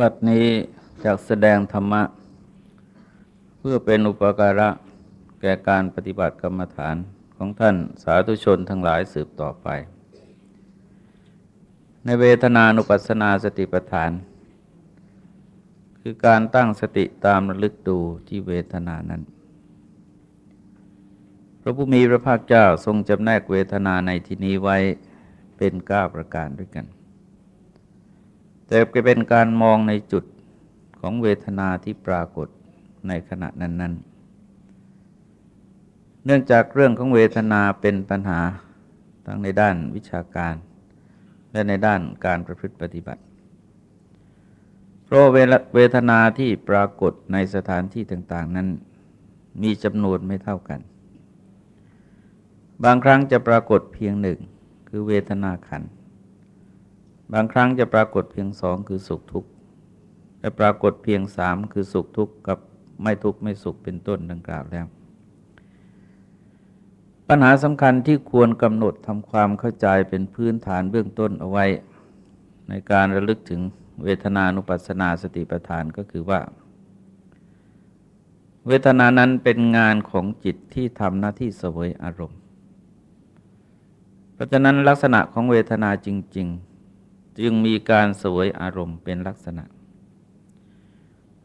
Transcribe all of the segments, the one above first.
บัดนี้จากแสดงธรรมะ เพื่อเป็นอุปการะแก่การปฏิบัติกรรมฐานของท่านสาธุชนทั้งหลายสืบต่อไป ในเวทนานุปัสสนาสติปัฏฐาน คือการตั้งสติตามระลึกดูที่เวทนานั้น พระผู้มีพระภาคเจ้าทรงจำแนกเวทนาในที่นี้ไว้เป็นก้าประการด้วยกัน แต่เป็นการมองในจุดของเวทนาที่ปรากฏในขณะนั้น ๆ เนื่องจากเรื่องของเวทนาเป็นปัญหาทั้งในด้านวิชาการ และในด้านการประพฤติปฏิบัติ เพราะเวทนาที่ปรากฏในสถานที่ต่างๆ นั้น มีจำนวนไม่เท่ากัน บางครั้งจะปรากฏเพียงหนึ่ง คือเวทนาขันธ บางครั้งจะปรากฏเพียงสองคือสุขทุกข์และปรากฏเพียงสามคือสุขทุกข์กับไม่ทุกข์ไม่สุขเป็นต้นดังกล่าวแล้ว ปัญหาสำคัญที่ควรกำหนดทำความเข้าใจเป็นพื้นฐานเบื้องต้นเอาไว้ ในการระลึกถึงเวทนานุปัสสนาสติปัฏฐานก็คือว่า เวทนานั้นเป็นงานของจิตที่ทำหน้าที่เสวยอารมณ์ เพราะฉะนั้นลักษณะของเวทนาจริง ๆ จึงมีการสวยอารมณ์เป็นลักษณะ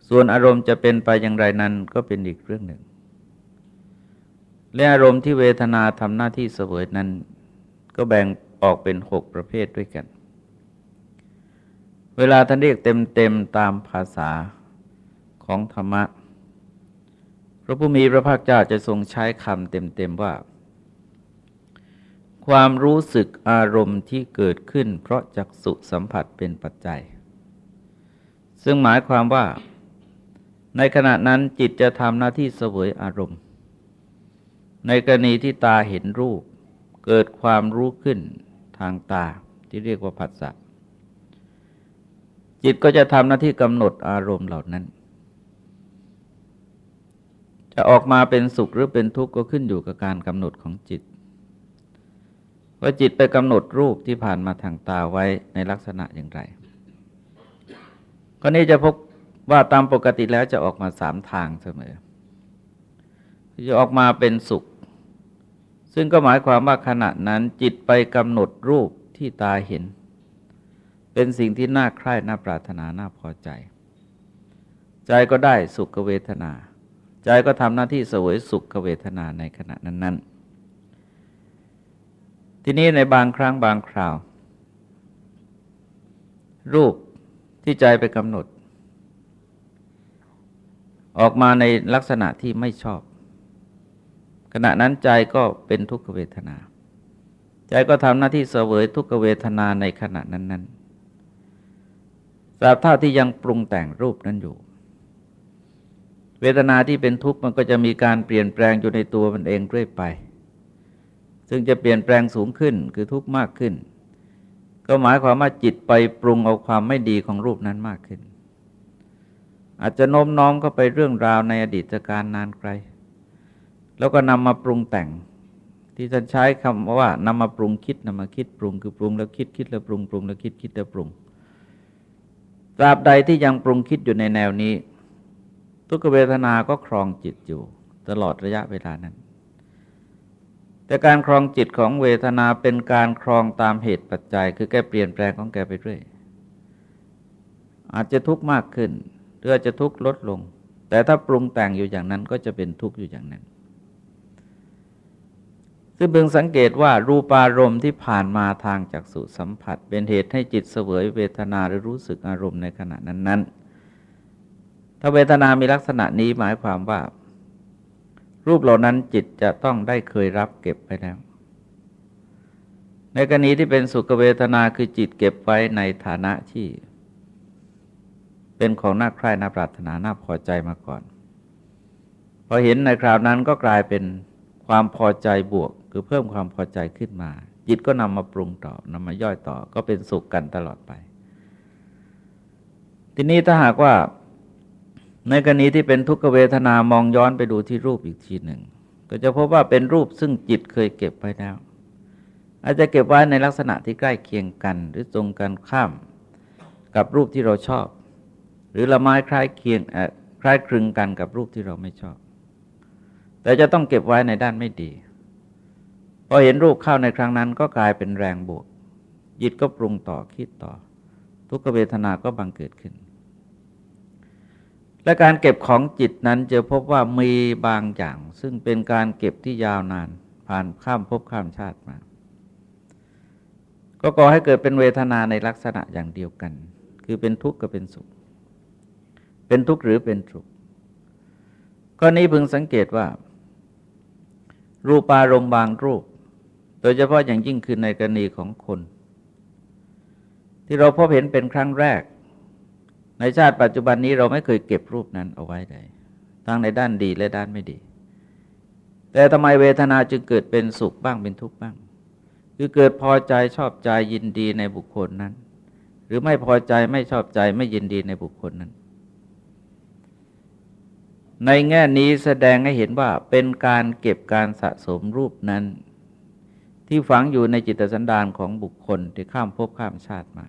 ส่วนอารมณ์จะเป็นไปอย่างไรนั้นก็เป็นอีกเรื่องหนึ่ง และอารมณ์ที่เวทนาทำหน้าที่เสวยนั้น ก็แบ่งออกเป็นหกประเภทด้วยกัน เวลาท่านเรียกเต็มๆตามภาษาของธรรมะพระผู้มีพระภาคเจ้าจะทรงใช้คำเต็มๆว่า ความรู้สึกอารมณ์ที่เกิดขึ้น เพราะจักสุสัมผัสเป็นปัจจัย ซึ่งหมายความว่า ในขณะนั้นจิตจะทำหน้าที่เสวยอารมณ์ ในกรณีที่ตาเห็นรูป เกิดความรู้ขึ้นทางตาที่เรียกว่าผัสสะจิตก็จะทำหน้าที่กำหนดอารมณ์เหล่านั้น จะออกมาเป็นสุขหรือเป็นทุกข์ก็ขึ้นอยู่กับการกำหนดของจิต ว่าจิตไปกำหนดรูปที่ผ่านมาทางตาไว้ในลักษณะอย่างไรก็นี้จะพบว่าตามปกติแล้วจะออกมาสามทางเสมอ จะออกมาเป็นสุข ซึ่งก็หมายความว่าขณะนั้นจิตไปกำหนดรูปที่ตาเห็น เป็นสิ่งที่น่าใคร่น่าปรารถนาน่าพอใจ ใจก็ได้สุขเวทนา ใจก็ทำหน้าที่สวยสุขเวทนาในขณะนั้นๆ ทีนี้ในบางครั้งบางคราว รูปที่ใจไปกำหนด ออกมาในลักษณะที่ไม่ชอบ ขณะนั้นใจก็เป็นทุกขเวทนา ใจก็ทำหน้าที่เสวยทุกขเวทนาในขณะนั้นๆตราบเท่าที่ยังปรุงแต่งรูปนั้นอยู่ เวทนาที่เป็นทุกข์มันก็จะมีการเปลี่ยนแปลงอยู่ในตัวมันเองเรื่อยไป ซึ่งจะเปลี่ยนแปลงสูงขึ้นคือทุกข์มากขึ้น ก็หมายความว่าจิตไปปรุงเอาความไม่ดีของรูปนั้นมากขึ้น อาจจะโน้มน้อมเข้าไปเรื่องราวในอดีตการนานไกล แล้วก็นำมาปรุงแต่ง ที่ท่านใช้คำว่านำมาปรุงคิดนำมาคิดปรุงคือปรุงแล้วคิดคิดแล้วปรุงปรุงแล้วคิดคิดแล้วปรุงตราบใดที่ยังปรุงคิดอยู่ในแนวนี้ ทุกเวทนาก็ครองจิตอยู่ ตลอดระยะเวลานั้น แต่การครองจิตของเวทนาเป็นการครองตามเหตุปัจจัย คือแกเปลี่ยนแปลงของแกไปเรื่อยอาจจะทุกข์มากขึ้นหรืออาจจะทุกข์ลดลง แต่ถ้าปรุงแต่งอยู่อย่างนั้นก็จะเป็นทุกข์อยู่อย่างนั้นซึ่งเบิ่งสังเกตว่ารูปารมณ์ที่ผ่านมาทางจากสุสัมผัส เป็นเหตุให้จิตเสวยเวทนาหรือรู้สึกอารมณ์ในขณะนั้นๆถ้าเวทนามีลักษณะนี้หมายความว่า รูปเหล่านั้นจิตจะต้องได้เคยรับเก็บไปแล้ว ในกรณีที่เป็นสุขเวทนาคือจิตเก็บไว้ในฐานะที่ เป็นของน่าใคร่น่าปรารถนาน่าพอใจมาก่อน พอเห็นในคราวนั้นก็กลายเป็นความพอใจบวก คือเพิ่มความพอใจขึ้นมา จิตก็นำมาปรุงต่อนำมาย่อยต่อ ก็เป็นสุขกันตลอดไป ทีนี้ถ้าหากว่า ในกรณีที่เป็นทุกขเวทนามองย้อนไปดูที่รูปอีกทีหนึ่ง ก็จะพบว่าเป็นรูปซึ่งจิตเคยเก็บไว้แล้ว อาจจะเก็บไว้ในลักษณะที่ใกล้เคียงกัน หรือตรงกันข้าม กับรูปที่เราชอบ หรือละไม้คล้ายเคียงคล้ายคลึงกันกับรูปที่เราไม่ชอบ แต่จะต้องเก็บไว้ในด้านไม่ดีพอเห็นรูปเข้าในครั้งนั้นก็กลายเป็นแรงบวกจิตก็ปรุงต่อคิดต่อ ทุกขเวทนาก็บังเกิดขึ้น และการเก็บของจิตนั้นจะพบว่ามีบางอย่าง ซึ่งเป็นการเก็บที่ยาวนาน ผ่านข้ามภพข้ามชาติมา ก็ก่อให้เกิดเป็นเวทนาในลักษณะอย่างเดียวกัน คือเป็นทุกข์กับเป็นสุข เป็นทุกข์หรือเป็นสุขก็นี้พึงสังเกตว่า รูปารมณ์บางรูป โดยเฉพาะอย่างยิ่งคือในกรณีของคน ที่เราพบเห็นเป็นครั้งแรก ในชาติปัจจุบันนี้เราไม่เคยเก็บรูปนั้นเอาไว้ได้ทั้งในด้านดีและด้านไม่ดี แต่ทำไมเวทนาจึงเกิดเป็นสุขบ้างเป็นทุกข์บ้าง คือเกิดพอใจชอบใจยินดีในบุคคลนั้น หรือไม่พอใจไม่ชอบใจไม่ยินดีในบุคคลนั้น ในแง่นี้แสดงให้เห็นว่าเป็นการเก็บการสะสมรูปนั้น ที่ฝังอยู่ในจิตสันดานของบุคคลที่ข้ามภพข้ามชาติมา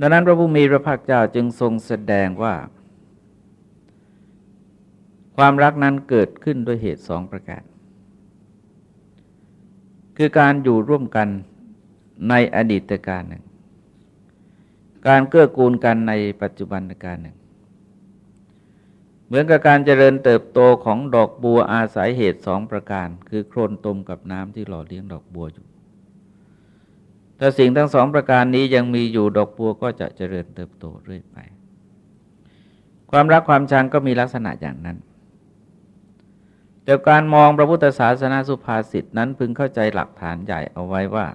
ดังนั้นพระผู้มีพระภาคเจ้าจึงทรงแสดงว่า ความรักนั้นเกิดขึ้นด้วยเหตุสองประการ คือการอยู่ร่วมกันในอดีตการหนึ่ง การเกื้อกูลกันในปัจจุบันการหนึ่ง เหมือนกับการเจริญเติบโตของดอกบัวอาศัยเหตุสองประการ คือโคลนตมกับน้ำที่หล่อเลี้ยงดอกบัวอยู่ ถ้าสิ่งทั้งสองประการนี้ยังมีอยู่ดอกบัวก็จะเจริญเติบโตเรื่อยไป ความรักความชังก็มีลักษณะอย่างนั้น แต่การมองพระพุทธศาสนาสุภาษิตนั้นพึงเข้าใจหลักฐานใหญ่เอาไว้ว่า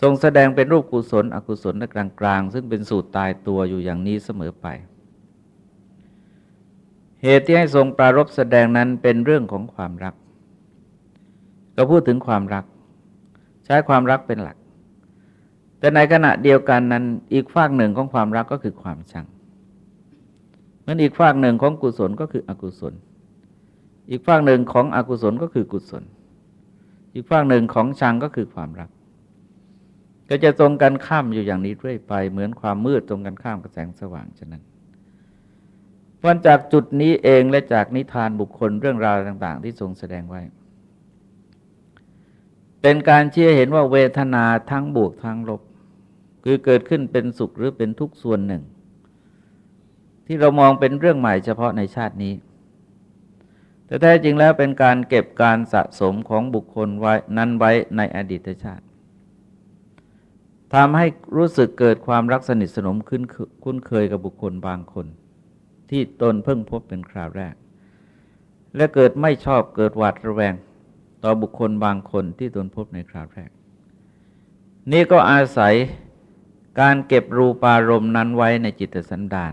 ทรงแสดงเป็นรูปกุศล อกุศลและกลางๆ ซึ่งเป็นสูตรตายตัวอยู่อย่างนี้เสมอไปเหตุที่ให้ทรงปรารบแสดงนั้นเป็นเรื่องของความรัก ก็พูดถึงความรัก ใช้ความรักเป็นหลัก แต่ในขณะเดียวกันนั้น อีกฝากหนึ่งของความรักก็คือความชังเหมือนอีกฝากหนึ่งของกุศลก็คืออกุศล อีกฝากหนึ่งของอกุศลก็คือกุศล อีกฝากหนึ่งของชังก็คือความรัก ก็จะตรงกันข้ามอยู่อย่างนี้เรื่อยไป เหมือนความมืดตรงกันข้ามกับแสงสว่างฉะนั้นวันจากจุดนี้เองและจากนิทานบุคคลเรื่องราวต่าง ๆ ที่ทรงแสดงไว้ เป็นการเชื่อเห็นว่าเวทนาทั้งบวกทั้งลบ คือเกิดขึ้นเป็นสุขหรือเป็นทุกส่วนหนึ่ง ที่เรามองเป็นเรื่องใหม่เฉพาะในชาตินี้ แต่แท้จริงแล้วเป็นการเก็บการสะสมของบุคคลไว้นั้นไว้ในอดีตชาติทำให้รู้สึกเกิดความรักสนิทสนมขึ้นคุ้นเคยกับบุคคลบางคน ที่ตนเพิ่งพบเป็นคราวแรก และเกิดไม่ชอบเกิดหวาดระแวง ต่อบุคคลบางคนที่ตนพบในคราวแรก นี่ก็อาศัยการเก็บรูปารมณ์นั้นไว้ในจิตสันดาน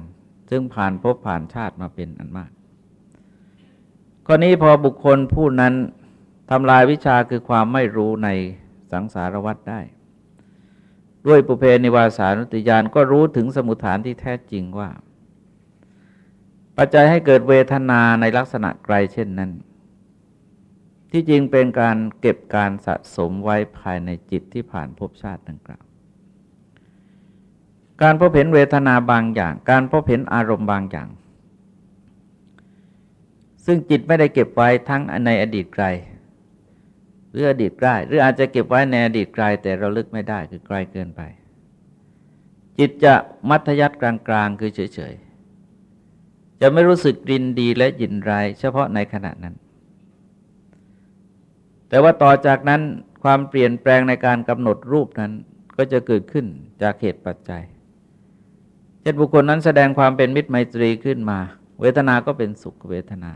ซึ่งผ่านพบผ่านชาติมาเป็นอันมากข้อนี้พอบุคคลผู้นั้นทำลายวิชาคือความไม่รู้ในสังสารวัฏได้ ด้วยปุเพนิวาสานุติยานก็รู้ถึงสมุทฐานที่แท้จริงว่า ปัจจัยให้เกิดเวทนาในลักษณะไกลเช่นนั้น ที่จริงเป็นการเก็บการสะสมไว้ภายในจิตที่ผ่านภพชาติดังกล่าวการพบเห็นเวทนาบางอย่าง การพบเห็นอารมณ์บางอย่าง ซึ่งจิตไม่ได้เก็บไว้ทั้งในอดีตไกลหรืออดีตใกล้หรืออาจจะเก็บไว้ในอดีตไกลแต่เราลึกไม่ได้คือไกลเกินไป จิตจะมัธยัติกลางๆ คือเฉยๆ จะไม่รู้สึกรินดีและยินร้ายเฉพาะในขณะนั้น แต่ว่าต่อจากนั้นความเปลี่ยนแปลงในการกำหนดรูปนั้นก็จะเกิดขึ้นจากเหตุปัจจัยเช่นบุคคลนั้นแสดงความเป็นมิตรไมตรีขึ้นมา เวทนาก็เป็นสุขเวทนา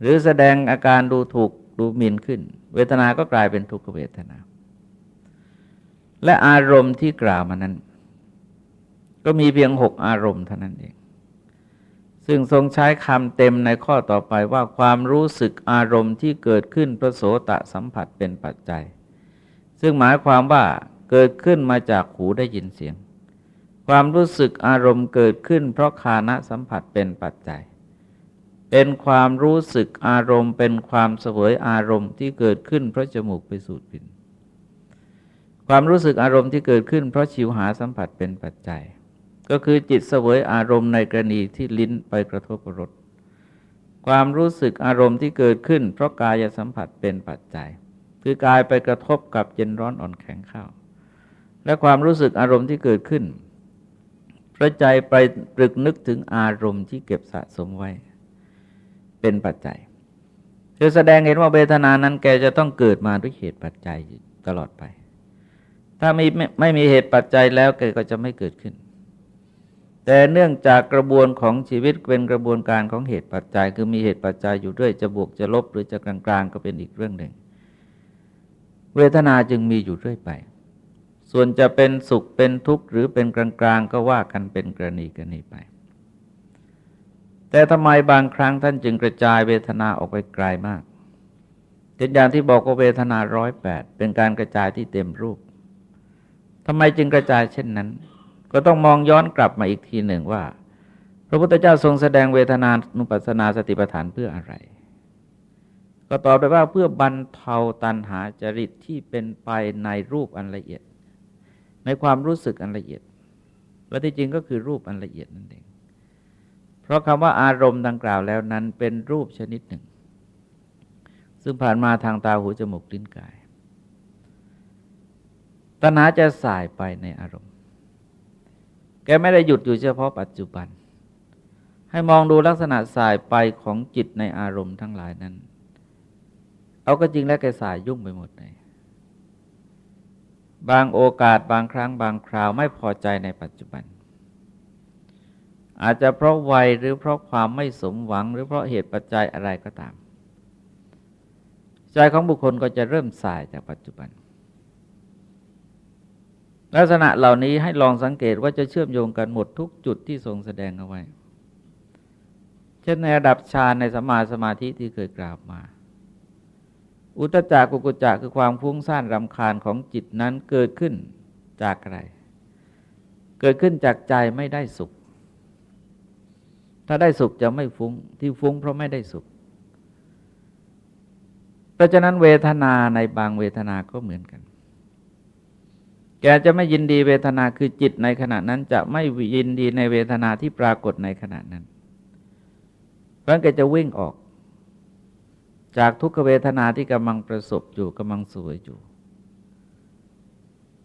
หรือแสดงอาการดูถูกดูหมิ่นขึ้น เวทนาก็กลายเป็นทุกขเวทนา และอารมณ์ที่กล่าวมานั้น ก็มีเพียงหกอารมณ์เท่านั้นเอง ซึ่งทรงใช้คำเต็มในข้อต่อไปว่าความรู้สึกอารมณ์ที่เกิดขึ้นพระโสตะสัมผัสเป็นปัจจัย ซึ่งหมายความว่าเกิดขึ้นมาจากหูได้ยินเสียง ความรู้สึกอารมณ์เกิดขึ้น เพราะคานะสัมผัสเป็นปัจจัย เป็นความรู้สึกอารมณ์ เป็นความเสวยอารมณ์ที่เกิดขึ้นเพราะจมูกไปสูดกลิ่นความรู้สึกอารมณ์ที่เกิดขึ้น เพราะชิวหาสัมผัสเป็นปัจจัย ก็คือจิตเสวยอารมณ์ในกรณีที่ลิ้นไปกระทบรสความรู้สึกอารมณ์ที่เกิดขึ้น เพราะกายสัมผัสเป็นปัจจัย คือกายไปกระทบกับเย็นร้อนอ่อนแข็งเข้า และความรู้สึกอารมณ์ที่เกิดขึ้นพระใจไปตรึกนึกถึงอารมณ์ที่เก็บสะสมไว้ เป็นปัจจัยคือแสดงเห็นว่าเวทนานั้นแกจะต้องเกิดมาด้วยเหตุปัจจัยตลอดไป ถ้าไม่ไม่ไม่มีเหตุปัจจัยแล้วแกก็จะไม่เกิดขึ้น แต่เนื่องจากกระบวนของชีวิตเป็นกระบวนการของเหตุปัจจัย คือมีเหตุปัจจัยอยู่ด้วยจะบวกจะลบหรือจะกลางๆ ก็เป็นอีกเรื่องหนึ่ง เวทนาจึงมีอยู่เรื่อยไป ส่วนจะเป็นสุขเป็นทุกข์หรือเป็นกลางๆ ก็ว่ากันเป็นกรณีกรณีไป แต่ทำไมบางครั้งท่านจึงกระจายเวทนาออกไปไกลมากเช่นอย่างที่บอกว่าเวทนาร้อยแปดเป็นการกระจายที่เต็มรูปทำไมจึงกระจายเช่นนั้น ก็ต้องมองย้อนกลับมาอีกทีหนึ่งว่า พระพุทธเจ้าทรงแสดงเวทนานุปัสสนาสติปัฏฐานเพื่ออะไร ก็ตอบไปว่าเพื่อบรรเทาตันหาจริตที่เป็นไปในรูปอันละเอียด ในความรู้สึกอันละเอียดว่าที่จริงก็คือรูปอันละเอียดนั่นเอง เพราะคำว่าอารมณ์ดังกล่าวแล้วนั้นเป็นรูปชนิดหนึ่ง ซึ่งผ่านมาทางตาหูจมูกลิ้นกาย ตัณหาจะสายไปในอารมณ์ แกไม่ได้หยุดอยู่เฉพาะปัจจุบัน ให้มองดูลักษณะสายไปของจิตในอารมณ์ทั้งหลายนั้น เอาก็จริงแล้วแกสายยุ่งไปหมดเลยบางโอกาสบางครั้งบางคราวไม่พอใจในปัจจุบัน อาจจะเพราะวัยหรือเพราะความไม่สมหวัง หรือเพราะเหตุปัจจัยอะไรก็ตาม ใจของบุคคลก็จะเริ่มสายจากปัจจุบัน ลักษณะเหล่านี้ให้ลองสังเกตว่าจะเชื่อมโยงกันหมดทุกจุดที่ทรงแสดงเอาไว้ เช่นในระดับฌานในสมาสมาธิที่เคยกล่าวมา อุตจักกุกุจักคือความฟุ้งซ่านรำคาญของจิตนั้นเกิดขึ้นจากอะไร เกิดขึ้นจากใจไม่ได้สุข ถ้าได้สุขจะไม่ฟุง้งที่ฟุ้งเพราะไม่ได้สุข เพราะฉะนั้นเวทนาในบางเวทนาก็เหมือนกัน แกจะไม่ยินดีเวทนาคือจิตในขณะนั้น จะไม่ยินดีในเวทนาที่ปรากฏในขณะนั้นเพราะแกจะวิ่งออก จากทุกขเวทนาที่กำลังประสบอยู่กำลังสวยอยู่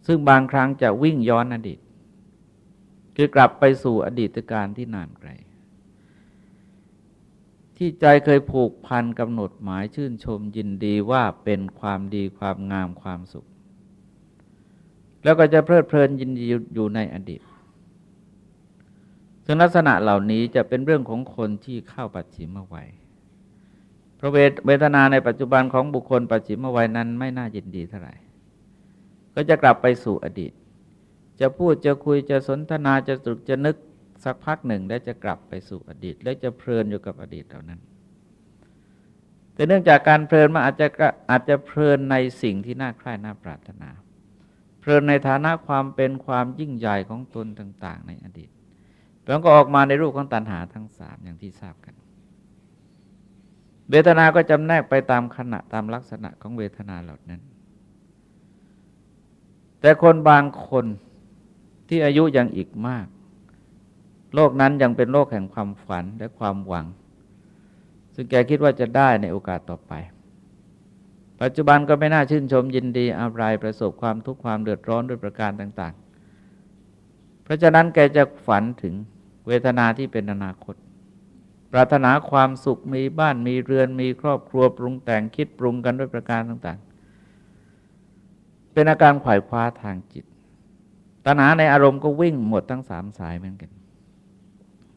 ซึ่งบางครั้งจะวิ่งย้อนอดีต คือกลับไปสู่อดีตการที่นานไกล ที่ใจเคยผูกพันกำหนดหมายชื่นชมยินดีว่าเป็นความดีความงามความสุข แล้วก็จะเพลิดเพลินยินดีอยู่ในอดีตซึ่งลักษณะเหล่านี้จะเป็นเรื่องของคนที่เข้าปัจฉิมวัยพราะเวทนาในปัจจุบันของบุคคลปัจฉิมวัยนั้นไม่น่ายินดีเท่าไหร่ ก็จะกลับไปสู่อดีต จะพูดจะคุยจะสนทนาจะตรึกจะนึกสักพักหนึ่ง แล้วจะกลับไปสู่อดีต แล้วจะเพลินอยู่กับอดีตเหล่านั้น แต่เนื่องจากการเพลินมันอาจจะอาจจะเพลินในสิ่งที่น่าใคร่น่าปรารถนา เพลินในฐานะความเป็นความยิ่งใหญ่ของตนต่าง ๆ ในอดีตแล้วก็ออกมาในรูปของตัณหาทั้งสามอย่างที่ทราบกัน เวทนาก็จำแนกไปตามขณะตามลักษณะของเวทนาเหล่านั้น แต่คนบางคนที่อายุยังอีกมาก โลกนั้นยังเป็นโลกแห่งความฝันและความหวัง ซึ่งแกคิดว่าจะได้ในโอกาสต่อไป ปัจจุบันก็ไม่น่าชื่นชมยินดีอะไรประสบความทุกข์ความเดือดร้อนด้วยประการต่าง ๆ เพราะฉะนั้นแกจะฝันถึงเวทนาที่เป็นอนาคต ปรารถนาความสุขมีบ้านมีเรือนมีครอบครัวปรุงแต่งคิดปรุงกันด้วยประการต่างๆ เป็นอาการขวายคว้าทางจิต ตัณหาในอารมณ์ก็วิ่งหมดทั้งสามสายเหมือนกัน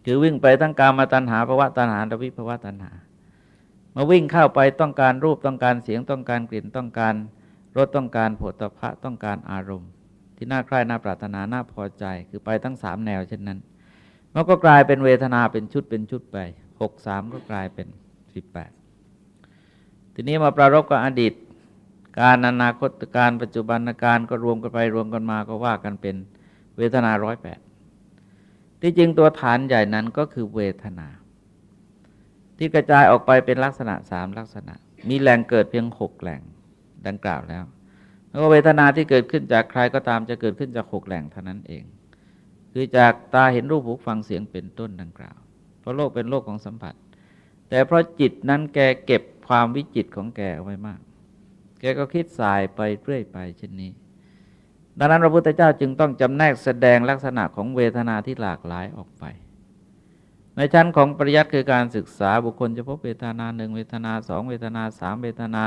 คือวิ่งไปทั้งการมาตัณหาภาวะตัณหาและวิภาวะตัณหา มาวิ่งเข้าไปต้องการรูปต้องการเสียงต้องการกลิ่นต้องการรสต้องการผลตภะต้องการอารมณ์ ที่น่าใคร่น่าปรารถนาน่าพอใจ คือไปทั้งสามแนวเช่นนั้น มันก็กลายเป็นเวทนาเป็นชุดเป็นชุดไปหกสามก็กลายเป็นสิบแปดทีนี้มาประรบกับอดีต การอนาคตการปัจจุบันการก็รวมกันไปรวมกันมาก็ว่ากันเป็นเวทนาร้อยแปดที่จริงตัวฐานใหญ่นั้นก็คือเวทนา ที่กระจายออกไปเป็นลักษณะสามลักษณะ มีแหล่งเกิดเพียงหกแหล่งดังกล่าวแล้วแล้วเวทนาที่เกิดขึ้นจากใครก็ตามจะเกิดขึ้นจากหกแหล่งเท่านั้นเอง คือจากตาเห็นรูปหูฟังเสียงเป็นต้นดังกล่าว เพราะโลกเป็นโลกของสัมผัส แต่เพราะจิตนั้นแกเก็บความวิจิตของแกเอาไว้มาก แกก็คิดสายไปเรื่อยไปเช่นนี้ ดังนั้นพระพุทธเจ้าจึงต้องจำแนกแสดงลักษณะของเวทนาที่หลากหลายออกไป ในชั้นของปริยัติคือการศึกษาบุคคลจะพบเวทนาหนึ่งเวทนาสองเวทนาสามเวทนา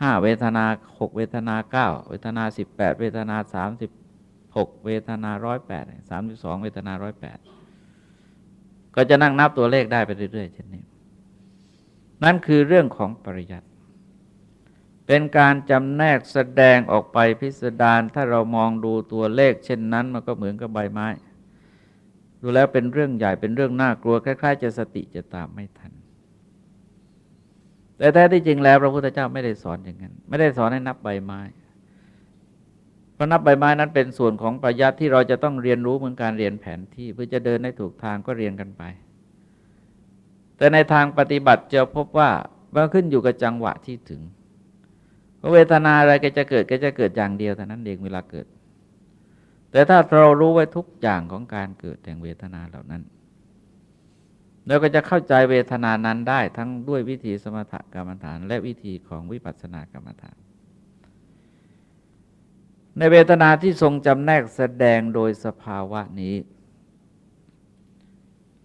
ห้าเวทนาหกเวทนาเก้าเวทนาสิบแปดเวทนาสามสิบหกเวทนาร้อยแปดสามสิบสองเวทนาร้อยแปดก็จะนั่งนับตัวเลขได้ไปเรื่อยๆเช่นนี้ นั่นคือเรื่องของปริยัติเป็นการจำแนกแสดงออกไปพิสดารถ้าเรามองดูตัวเลข เช่นนั้น มันก็เหมือนกับใบไม้ ดูแล้วเป็นเรื่องใหญ่เป็นเรื่องน่ากลัวคล้าย ๆ จะสติจะตามไม่ทัน แต่แท้ที่จริงแล้วพระพุทธเจ้าไม่ได้สอนอย่างนั้น ไม่ได้สอนให้นับใบไม้เพราะนับใบไม้นั้นเป็นส่วนของปริยัติที่เราจะต้องเรียนรู้เหมือนการเรียนแผนที่เพื่อจะเดินให้ถูกทางก็เรียนกันไป แต่ในทางปฏิบัติจะพบว่ามันขึ้นอยู่กับจังหวะที่ถึงเวทนาอะไรก็จะเกิดก็จะเกิดอย่างเดียวแต่นั้นเองเวลาเกิด แต่ถ้าเรารู้ไว้ทุกอย่างของการเกิดแห่งเวทนาเหล่านั้นเราก็จะเข้าใจเวทนานั้นได้ทั้งด้วยวิธีสมถกรรมฐาน และวิธีของวิปัสสนากรรมฐาน ในเวทนาที่ทรงจำแนกแสดงโดยสภาวะนี้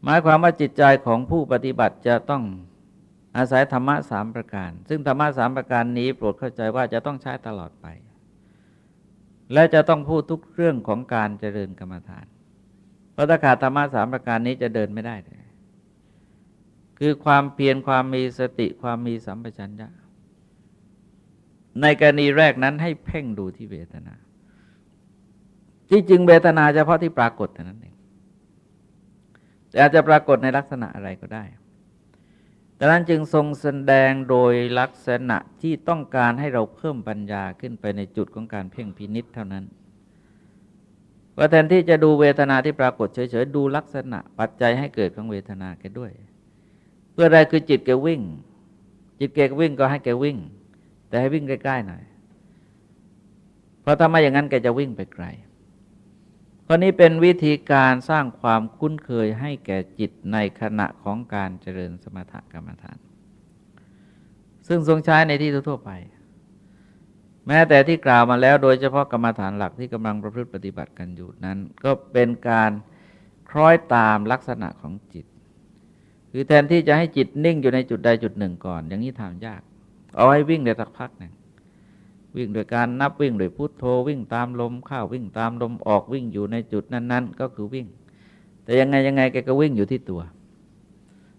หมายความว่าจิตใจของผู้ปฏิบัติจะต้องอาศัยธรรมะสามประการ ซึ่งธรรมะสามประการนี้โปรดเข้าใจว่าจะต้องใช้ตลอดไป และจะต้องพูดทุกเรื่องของการเจริญกรรมฐาน เพราะถ้าขาดธรรมะสามประการนี้จะเดินไม่ได้เลยคือความเพียรความมีสติความมีสัมปชัญญะในกรณีแรกนั้นให้เพ่งดูที่เวทนา ที่จริงเวทนาเฉพาะที่ปรากฏเท่านั้นเองแต่อาจจะปรากฏในลักษณะอะไรก็ได้ ดังนั้นจึงทรงแสดงโดยลักษณะที่ต้องการให้เราเพิ่มปัญญาขึ้นไปในจุดของการเพ่งพินิษเท่านั้น ว่าแทนที่จะดูเวทนาที่ปรากฏเฉยๆ ดูลักษณะปัจจัยให้เกิดของเวทนาแกด้วย เพื่ออะไรคือจิตแกวิ่ง จิตแกวิ่งก็ให้แกวิ่ง แต่ให้วิ่งใกล้ๆหน่อย เพราะถ้าไม่อย่างนั้นแกจะวิ่งไปไกล ข้อนี้เป็นวิธีการสร้างความคุ้นเคยให้แก่จิตในขณะของการเจริญสมถกรรมฐาน ซึ่งทรงใช้ในที่ทั่วไป แม้แต่ที่กล่าวมาแล้วโดยเฉพาะกรรมฐานหลักที่กำลังประพฤติปฏิบัติกันอยู่นั้น ก็เป็นการคล้อยตามลักษณะของจิต คือแทนที่จะให้จิตนิ่งอยู่ในจุดใดจุดหนึ่งก่อน อย่างนี้ทำยาก เอาให้วิ่งเดี๋ยวสักพักหนึ่ง วิ่งโดยการนับวิ่งโดยพุโทโธวิ่งตามลมเข้าวิ่งตามลมออกวิ่งอยู่ในจุดนั้น ๆ ก็คือวิ่ง แต่ยังไงยังไงแกก็วิ่งอยู่ที่ตัว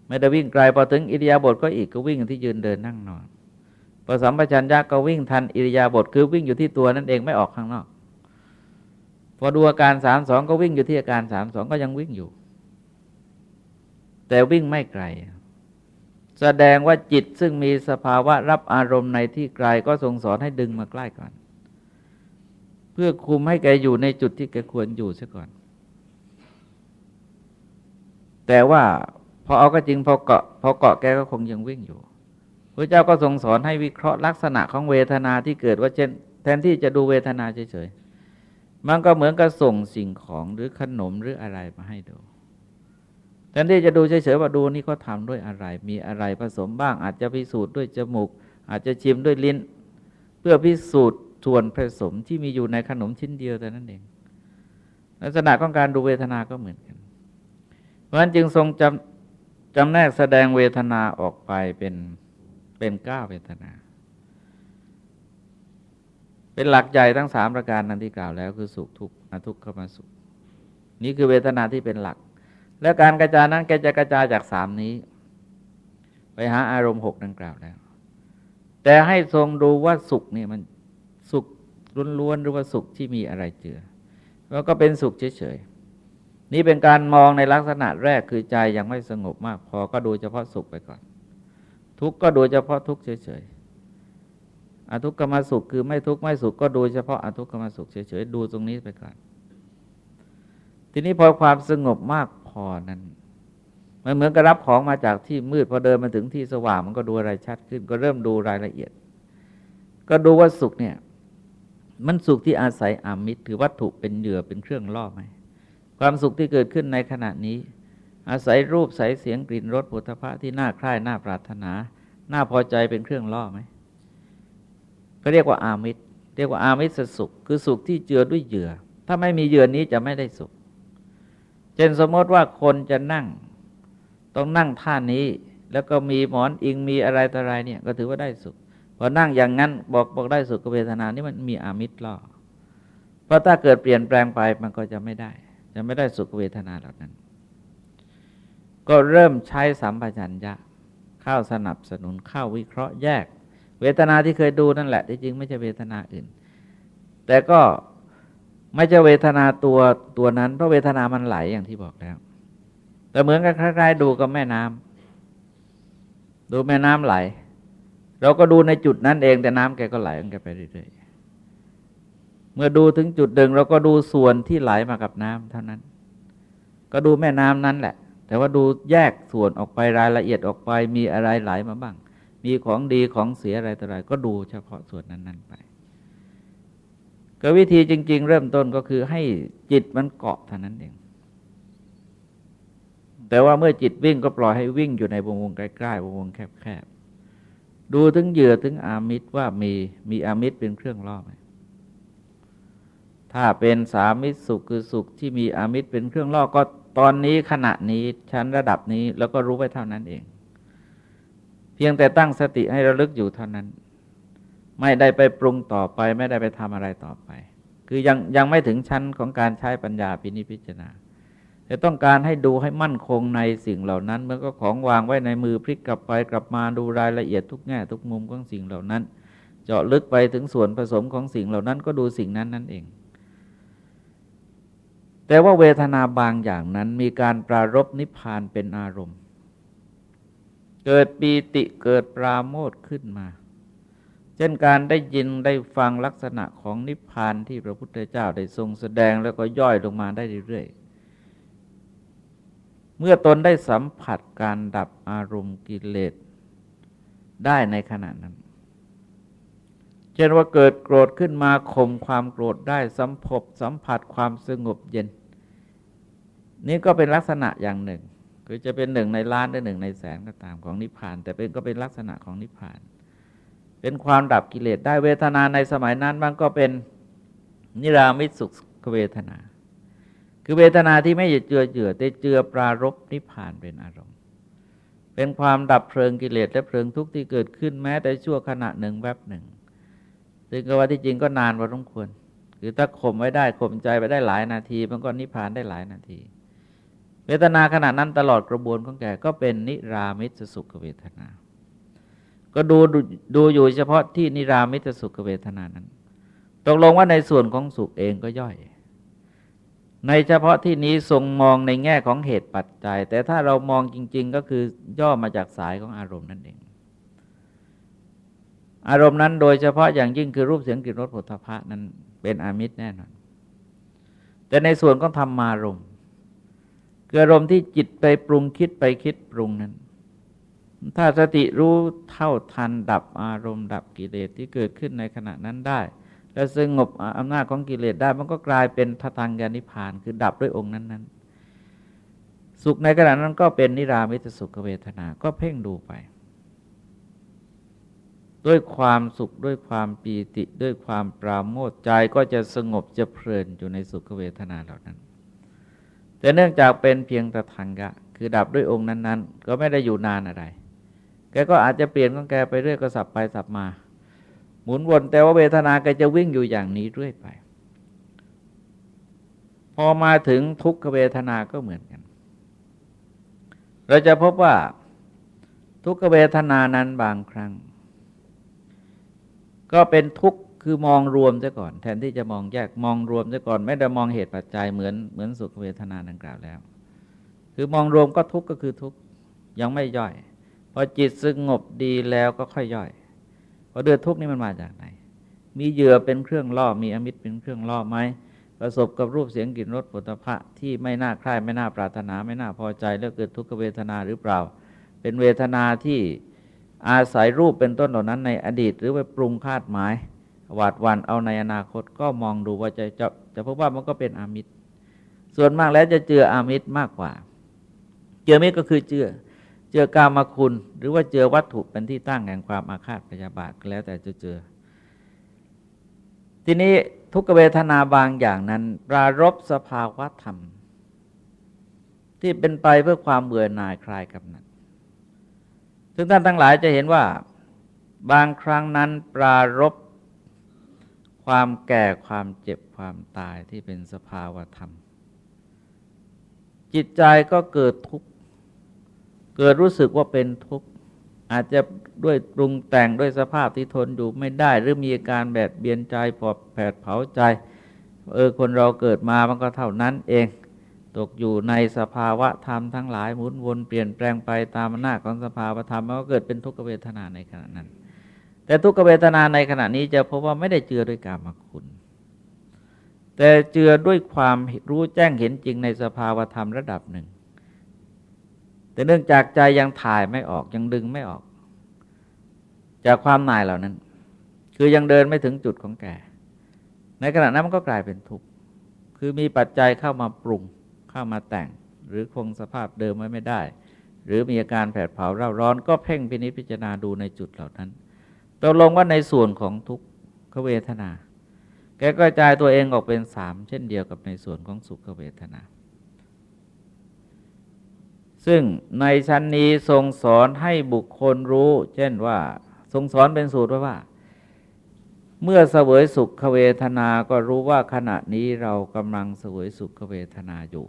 ไม่ได้วิ่งไกลพอถึงอิริยาบถก็อีกก็วิ่งที่ยืนเดินนั่งนอนพอสัมปชัญญะก็วิ่งทันอิริยาบถคือวิ่งอยู่ที่ตัวนั่นเองไม่ออกข้างนอก พอดูอาการสามสองก็วิ่งอยู่ที่อาการสามสองก็ยังวิ่งอยู่ แต่วิ่งไม่ไกล แสดงว่าจิตซึ่งมีสภาวะรับอารมณ์ในที่ไกลก็ทรงสอนให้ดึงมาใกล้ก่อน เพื่อคุมให้แกอยู่ในจุดที่แกควรอยู่ซะก่อน แต่ว่าพอเอาก็จริงพอเกาะพอเกาะแกก็คงยังวิ่งอยู่พระเจ้าก็ทรงสอนให้วิเคราะห์ลักษณะของเวทนาที่เกิดว่าเช่น แทนที่จะดูเวทนาเฉยๆมันก็เหมือนกับส่งสิ่งของหรือขนมหรืออะไรมาให้ดู แทนที่จะดูเฉยๆว่าดูนี่เขาทาด้วยอะไร มีอะไรผสมบ้าง อาจจะพิสูจน์ด้วยจมูก อาจจะชิมด้วยลิ้น เพื่อพิสูจน์ส่วนผสมที่มีอยู่ในขนมชิ้นเดียวแต่นั้นเอง ลักษณะของการดูเวทนาก็เหมือนกัน เพราะฉะนั้นจึงทรงจำจำแนกแสดงเวทนาออกไปเป็นเป็นก้าเวทนา เป็นหลักใหญ่ทั้งสามประการนั้นที่กล่าวแล้วคือสุขทุกข์อทุกข์เข้ามาสุข นี่คือเวทนาที่เป็นหลัก และการกระจายนั้นแกจะกระจายจากสามนี้ ไปหาอารมณ์หกดังกล่าวแล้ว แต่ให้ทรงดูว่าสุขนี่มันสุขล้วนๆหรือว่าสุขที่มีอะไรเจือแล้วก็เป็นสุขเฉยๆนี่เป็นการมองในลักษณะแรกคือใจยังไม่สงบมาก พอก็ดูเฉพาะสุขไปก่อน ทุกข์ก็ดูเฉพาะทุกข์เฉยๆอทุกขมสุขคือไม่ทุกข์ไม่สุขก็ดูเฉพาะอทุกขมสุขเฉยๆดูตรงนี้ไปก่อนทีนี้พอความสงบมาก อนั้น มันเหมือนกับรับของมาจากที่มืดพอเดินมาถึงที่สว่างมันก็ดูอะไรชัดขึ้น ก็เริ่มดูรายละเอียด ก็ดูว่าสุขเนี่ย มันสุขที่อาศัยอามิตรถือวัตถุเป็นเหยื่อเป็นเครื่องล่อไหมความสุขที่เกิดขึ้นในขณะนี้ อาศัยรูปใสเสียงกลิ่นรสปุถะที่น่าใคร่น่าปรารถนาน่าพอใจเป็นเครื่องล่อไหมก็เรียกว่าอามิตร เรียกว่าอามิตรสุข คือสุขที่เจือด้วยเหยื่อ ถ้าไม่มีเหยื่อนี้จะไม่ได้สุข เช่นสมมติว่าคนจะนั่ง ต้องนั่งท่านี้ แล้วก็มีหมอนอิงมีอะไรต่ออะไรเนี่ย ก็ถือว่าได้สุขพอนั่งอย่างนั้นบอกบอกได้สุขเวทนานี่มันมีอามิตรล่อเพราะถ้าเกิดเปลี่ยนแปลงไปมันก็จะไม่ได้ จะไม่ได้สุขเวทนาเหล่านั้น ก็เริ่มใช้สัมปชัญญะเข้าสนับสนุนเข้าวิเคราะห์แยก เวทนาที่เคยดูนั่นแหละที่จริงไม่ใช่เวทนาอื่น แต่ก็ ไม่ใช่เวทนาตัวตัวนั้น เพราะเวทนามันไหลอย่างที่บอกแล้ว แต่เหมือนกับคล้ายๆดูกับแม่น้ำดูแม่น้ำไหล เราก็ดูในจุดนั้นเองแต่น้ำแกก็ไหลของแกไปเรื่อยๆเมื่อดูถึงจุดหนึ่งเราก็ดูส่วนที่ไหลมากับน้ำเท่านั้น ก็ดูแม่น้ำนั้นแหละ แต่ว่าดูแยกส่วนออกไปรายละเอียดออกไปมีอะไรไหลมาบ้าง มีของดีของเสียอะไรต่ออะไรก็ดูเฉพาะส่วนนั้นๆไป ก็วิธีจริง ๆ เริ่มต้นก็คือให้จิตมันเกาะเท่านั้นเอง แต่ว่าเมื่อจิตวิ่งก็ปล่อยให้วิ่งอยู่ในวงวงใกล้ๆวงวงแคบๆดูถึงเหยื่อถึงอามิตรว่ามีมีอามิตรเป็นเครื่องล่อไหมถ้าเป็นสามิตรสุขคือสุขที่มีอามิตรเป็นเครื่องล่อก็ตอนนี้ขณะนี้ชั้นระดับนี้แล้วก็รู้ไว้เท่านั้นเอง เพียงแต่ตั้งสติให้ระลึกอยู่เท่านั้น ไม่ได้ไปปรุงต่อไป ไม่ได้ไปทำอะไรต่อไป คือยังยังไม่ถึงชั้นของการใช้ปัญญาพินิพิจารณาแต่ต้องการให้ดูให้มั่นคงในสิ่งเหล่านั้นเมื่อก็ของวางไว้ในมือพลิกกลับไปกลับมาดูรายละเอียดทุกแง่ทุกมุมของสิ่งเหล่านั้น เจาะลึกไปถึงส่วนผสมของสิ่งเหล่านั้นก็ดูสิ่งนั้นนั่นเอง แต่ว่าเวทนาบางอย่างนั้นมีการปรารบนิพพานเป็นอารมณ์ เกิดปีติเกิดปราโมทขึ้นมา เช่นการได้ยินได้ฟังลักษณะของนิพพานที่พระพุทธเจ้าได้ทรงแสดงแล้วก็ย่อยลงมาได้เรื่อยๆ เมื่อตนได้สัมผัสการดับอารมณ์กิเลสได้ในขณะนั้น เช่นว่าเกิดโกรธขึ้นมาข่มความโกรธได้สัมพบสัมผัสความสงบเย็น นี่ก็เป็นลักษณะอย่างหนึ่ง คือจะเป็นหนึ่งในล้านหรือหนึ่งในแสนก็ตามของนิพพาน แต่เป็นก็เป็นลักษณะของนิพพานเเป็นความดับกิเลสได้เวทนาในสมัยนั้นมันก็เป็นนิรามิตสุขเวทนา คือเวทนาที่ไม่เจือเจือแต่เจือปรารบนิพพานเป็นอารมณ์ เป็นความดับเพลิงกิเลสและเพลิงทุกข์ที่เกิดขึ้นแม้แต่ชั่วขณะหนึ่งแวบหนึ่ง ซึ่งก็ว่าที่จริงก็นานพอสมควร คือถ้าข่มไว้ได้ข่มใจไปได้หลายนาที มันก็นิพพานได้หลายนาที เวทนาขณะนั้นตลอดกระบวนของแกก็เป็นนิรามิตสุขเวทนา ก็ดูดูอยู่เฉพาะที่นิรามิตสุขเวทนานั้น ตกลงว่าในส่วนของสุขเองก็ย่อย ในเฉพาะที่นี้ทรงมองในแง่ของเหตุปัจจัย แต่ถ้าเรามองจริง ๆ ก็คือย่อมาจากสายของอารมณ์นั่นเอง อารมณ์นั้นโดยเฉพาะอย่างยิ่งคือรูปเสียงกลิ่นรสผลิตภัณฑ์นั้นเป็นอามิตรแน่นอน แต่ในส่วนของธรรมารมณ์คืออารมณ์ที่จิตไปปรุงคิดไปคิดปรุงนั้น ถ้าสติรู้เท่าทันดับอารมณ์ดับกิเลสที่เกิดขึ้นในขณะนั้นได้ และสงบอำนาจของกิเลสได้มันก็กลายเป็นททางยานิพานคือดับด้วยองค์นั้น ๆ สุขในขณะนั้นก็เป็นนิรามิตสุขเวทนา ก็เพ่งดูไป ด้วยความสุขด้วยความปีติด้วยความปราโมทใจก็จะสงบจะเพลินอยู่ในสุขเวทนาเหล่านั้น แต่เนื่องจากเป็นเพียงตะทังกะ คือดับด้วยองค์นั้น ๆ ก็ไม่ได้อยู่นานอะไร กก็อาจจะเปลี่ยนของแกไปเรื่อยก็สับไปสับมา หมุนวนแต่ว่าเวทนาแกจะวิ่งอยู่อย่างนี้เรื่อยไป พอมาถึงทุกขเวทนาก็เหมือนกัน เราจะพบว่าทุกขเวทนานั้นบางครั้ง ก็เป็นทุกข์คือมองรวมซะก่อน แทนที่จะมองแยกมองรวมซะก่อน ไม่ได้มองเหตุปัจจัยเหมือนเหมือนสุขเวทนาดังกล่าวแล้ว คือมองรวมก็ทุกข์ก็คือทุกข์ยังไม่ย่อย อจิตสงบดีแล้วก็ค่อยย่อยพอเดือดทุกข์นี่มันมาจากไหน มีเหยื่อเป็นเครื่องล่อ มีอมิตรเป็นเครื่องล่อไหม ประสบกับรูปเสียงกลิ่นรสปุถะที่ไม่น่าใคร่ไม่น่าปรารถนาไม่น่าพอใจ แล้วเกิดทุกขเวทนาหรือเปล่า เป็นเวทนาที่อาศัยรูปเป็นต้นเหล่านั้นในอดีต หรือไปปรุงคาดหมายหวาดวันเอาในอนาคตก็มองดูว่าจะจะจะพบว่ามันก็เป็นอามิตร ส่วนมากแล้วจะเจืออามิตรมากกว่า เจือมิตรก็คือเจือ เจอกามาคุณ หรือว่าเจอวัตถุเป็นที่ตั้งแห่งความอาฆาตพยาบาทก็แล้วแต่จะเจอ ทีนี้ทุกเวทนาบางอย่างนั้น ปรารบสภาวะธรรม ที่เป็นไปเพื่อความเบื่อหน่ายคลายกำหนัดซึ่งท่านทั้งหลายจะเห็นว่าบางครั้งนั้นปรารบความแก่ความเจ็บความตายที่เป็นสภาวะธรรม จิตใจก็เกิดทุกข์ เกิดรู้สึกว่าเป็นทุกข์อาจจะด้วยปรุงแต่งด้วยสภาพที่ทนอยู่ไม่ได้ หรือมีอาการแบบเบียนใจปอบแผดเผาใจ เออคนเราเกิดมามันก็เท่านั้นเอง ตกอยู่ในสภาวะธรรมทั้งหลายหมุนวนเปลี่ยนแปลงไปตามหน้าของสภาวะธรรมมันก็เกิดเป็นทุกขเวทนาในขณะนั้น แต่ทุกขเวทนาในขณะนี้จะพบว่าไม่ได้เจือด้วยกามคุณ แต่เจือด้วยความรู้แจ้งเห็นจริงในสภาวะธรรมระดับหนึ่ง แต่เนื่องจากใจยังถ่ายไม่ออกยังดึงไม่ออก จากความหน่ายเหล่านั้น คือยังเดินไม่ถึงจุดของแก่ ในขณะนั้นมันก็กลายเป็นทุกข์คือมีปัจจัยเข้ามาปรุงเข้ามาแต่ง หรือคงสภาพเดิมไว้ไม่ได้ หรือมีอาการแผดเผาเร่าร้อน ก็เพ่งพินิจพิจารณาดูในจุดเหล่านั้นตกลงว่าในส่วนของทุกขเวทนา แกกระจายตัวเองออกเป็นสามเช่นเดียวกับในส่วนของสุขเวทนา ซึ่งในชั้นนี้ทรงสอนให้บุคคลรู้ เช่นว่า ทรงสอนเป็นสูตรว่าเมื่อเสวยสุขเวทนาก็รู้ว่าขณะนี้เรากำลังเสวยสุขเวทนาอยู่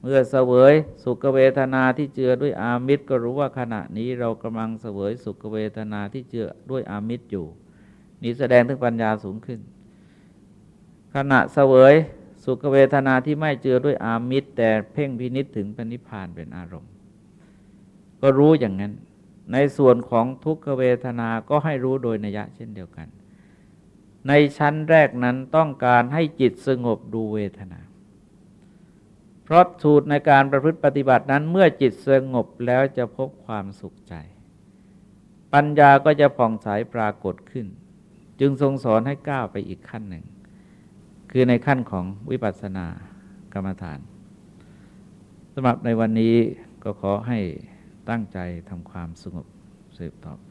เมื่อเสวยสุขเวทนาที่เจือด้วยอามิตร ก็รู้ว่าขณะนี้เรากำลังเสวยสุขเวทนาที่เจือด้วยอามิตรอยู่ นี้แสดงถึงปัญญาสูงขึ้น ขณะเสวย สุขเวทนาที่ไม่เจือด้วยอามิตร แต่เพ่งพินิษถึงปณิพานเป็นอารมณ์ ก็รู้อย่างนั้น ในส่วนของทุกขเวทนาก็ให้รู้โดยนัยะเช่นเดียวกัน ในชั้นแรกนั้นต้องการให้จิตสงบดูเวทนา เพราะสูตรในการประพฤติปฏิบัตินั้นเมื่อจิตสงบแล้วจะพบความสุขใจ ปัญญาก็จะผ่องใสปรากฏขึ้น จึงทรงสอนให้ก้าวไปอีกขั้นหนึ่ง คือในขั้นของวิปัสสนากรรมฐานสำหรับในวันนี้ก็ขอให้ตั้งใจทำความสงบสืบต่อไป